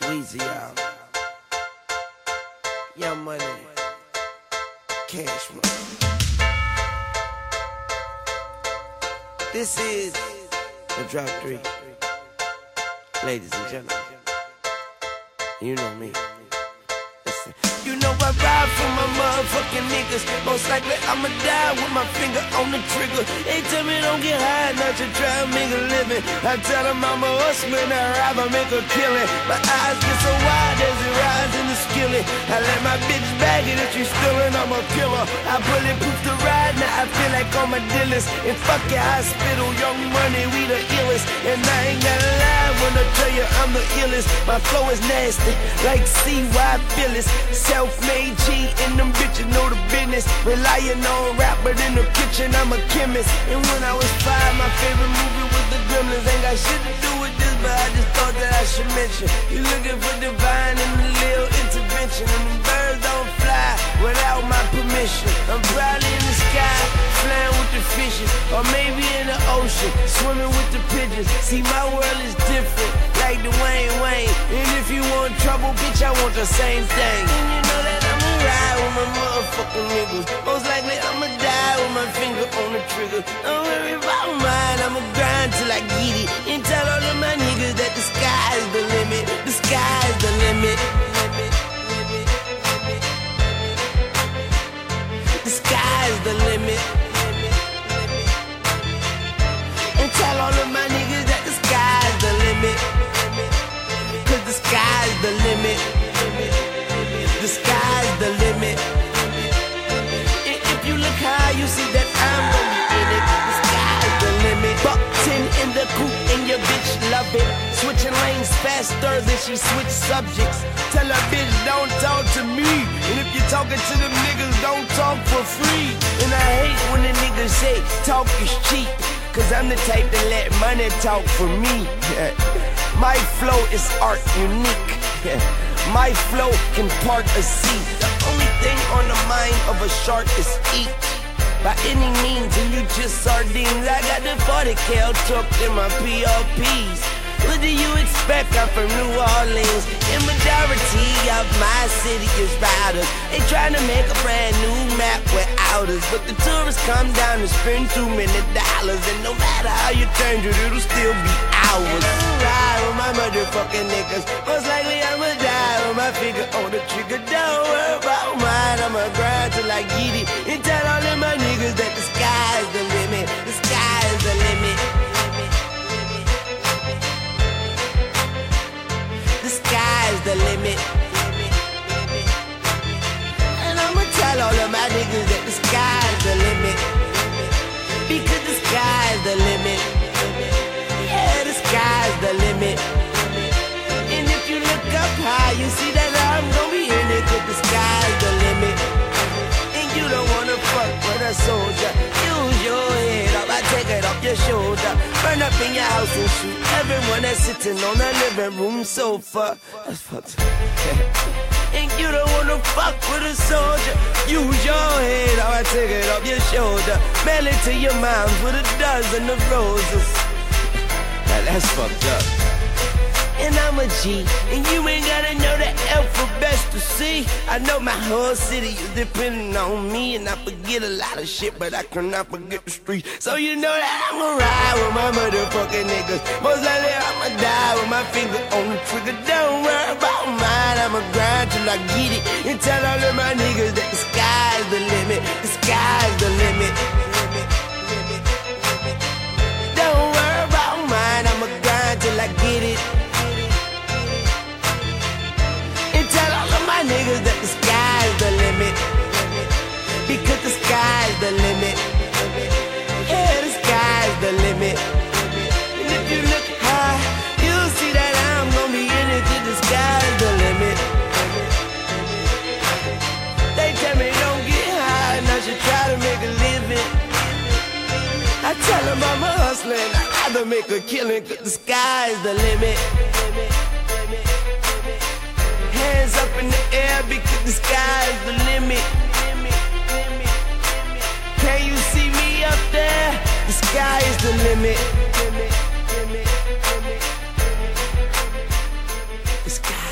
Weezy out. Young money. Cash money. This is the drop three. Ladies and gentlemen. You know me. Listen. You know I ride for my motherfucking niggas. Most likely I'ma die with my finger on the trigger. They tell me don't get high, not try make a living. I tell them I'm a hustler, I'd rather make a killing. My eyes get so wide as it rides in the skillet. I let my bitch bag it if she's stealing, I'm a killer. I bulletproof the ride, now I feel like I'm a dealers. And fuck your hospital, young money, we the illest. And I ain't gonna lie when I tell you I'm the illest. My flow is nasty, like CY Phyllis. Self-made G and them bitches know the business. Relying on rap, but in the kitchen I'm a chemist. And when I was five, my I. You looking for divine and a little intervention, and the birds don't fly without my permission. I'm probably in the sky, flying with the fishes, or maybe in the ocean, swimming with the pigeons. See, my world is different, like Dwayne Wayne. And if you want trouble, bitch, I want the same thing. And you know that I'ma ride with my motherfucking niggas. Most likely I'ma die with my finger on the trigger. Don't worry about mine, I'ma grind till I get it. Sky's the limit. And tell all of my niggas that the sky's the limit. Cause the sky's the limit. The sky's the limit. And if you look high, you see that I'm gonna be in it. The sky's the limit. Buck 10 in the coupe faster than she switch subjects. Tell her bitch don't talk to me. And if you're talking to them niggas, don't talk for free. And I hate when the niggas say talk is cheap. Cause I'm the type to let money talk for me. My flow is art unique. My flow can part a sea. The only thing on the mind of a shark is eat. By any means, and you just sardines. I got the 40 cal tucked in my PRPs. Do you expect? I'm from New Orleans. The majority of my city is riders. They trying to make a brand new map without us. But the tourists come down and spend too many dollars. And no matter how you change it, it'll still be ours. Ride with my motherfucking niggas. Most likely I'ma die with my finger on the trigger. Don't worry about mine. I'ma grind till I get it. And tell all of my niggas that the sky's the limit. The limit. And I'ma tell all of my niggas that the sky's the limit. Because the sky's the limit. Yeah, the sky's the limit. And if you look up high, you see that I'm gonna be in it. Cause the sky's the limit. And you don't wanna fuck with a soldier. Use your head up, I take it off your shoulder. Burn up in your house and shoot everyone that's sitting on the living room sofa. That's fucked. And you don't wanna fuck with a soldier. Use your head, or I take it off your shoulder. Mail it to your moms with a dozen of roses. Now that's fucked up. And I'm a G, and you ain't gotta know the alphabet to see. I know my whole city is depending on me, and I forget a lot of shit, but I cannot forget the street. So you know that I'ma ride with my motherfucking niggas. Most likely I'ma die with my finger on the trigger. Don't worry about mine, I'ma grind till I get it. And tell all of my niggas that the sky's the limit. The sky's the limit. I tell him I'm a hustling. I'd rather make a killing, cause the sky's the limit. Hands up in the air because the sky's the limit. Can you see me up there? The sky is the limit. The sky.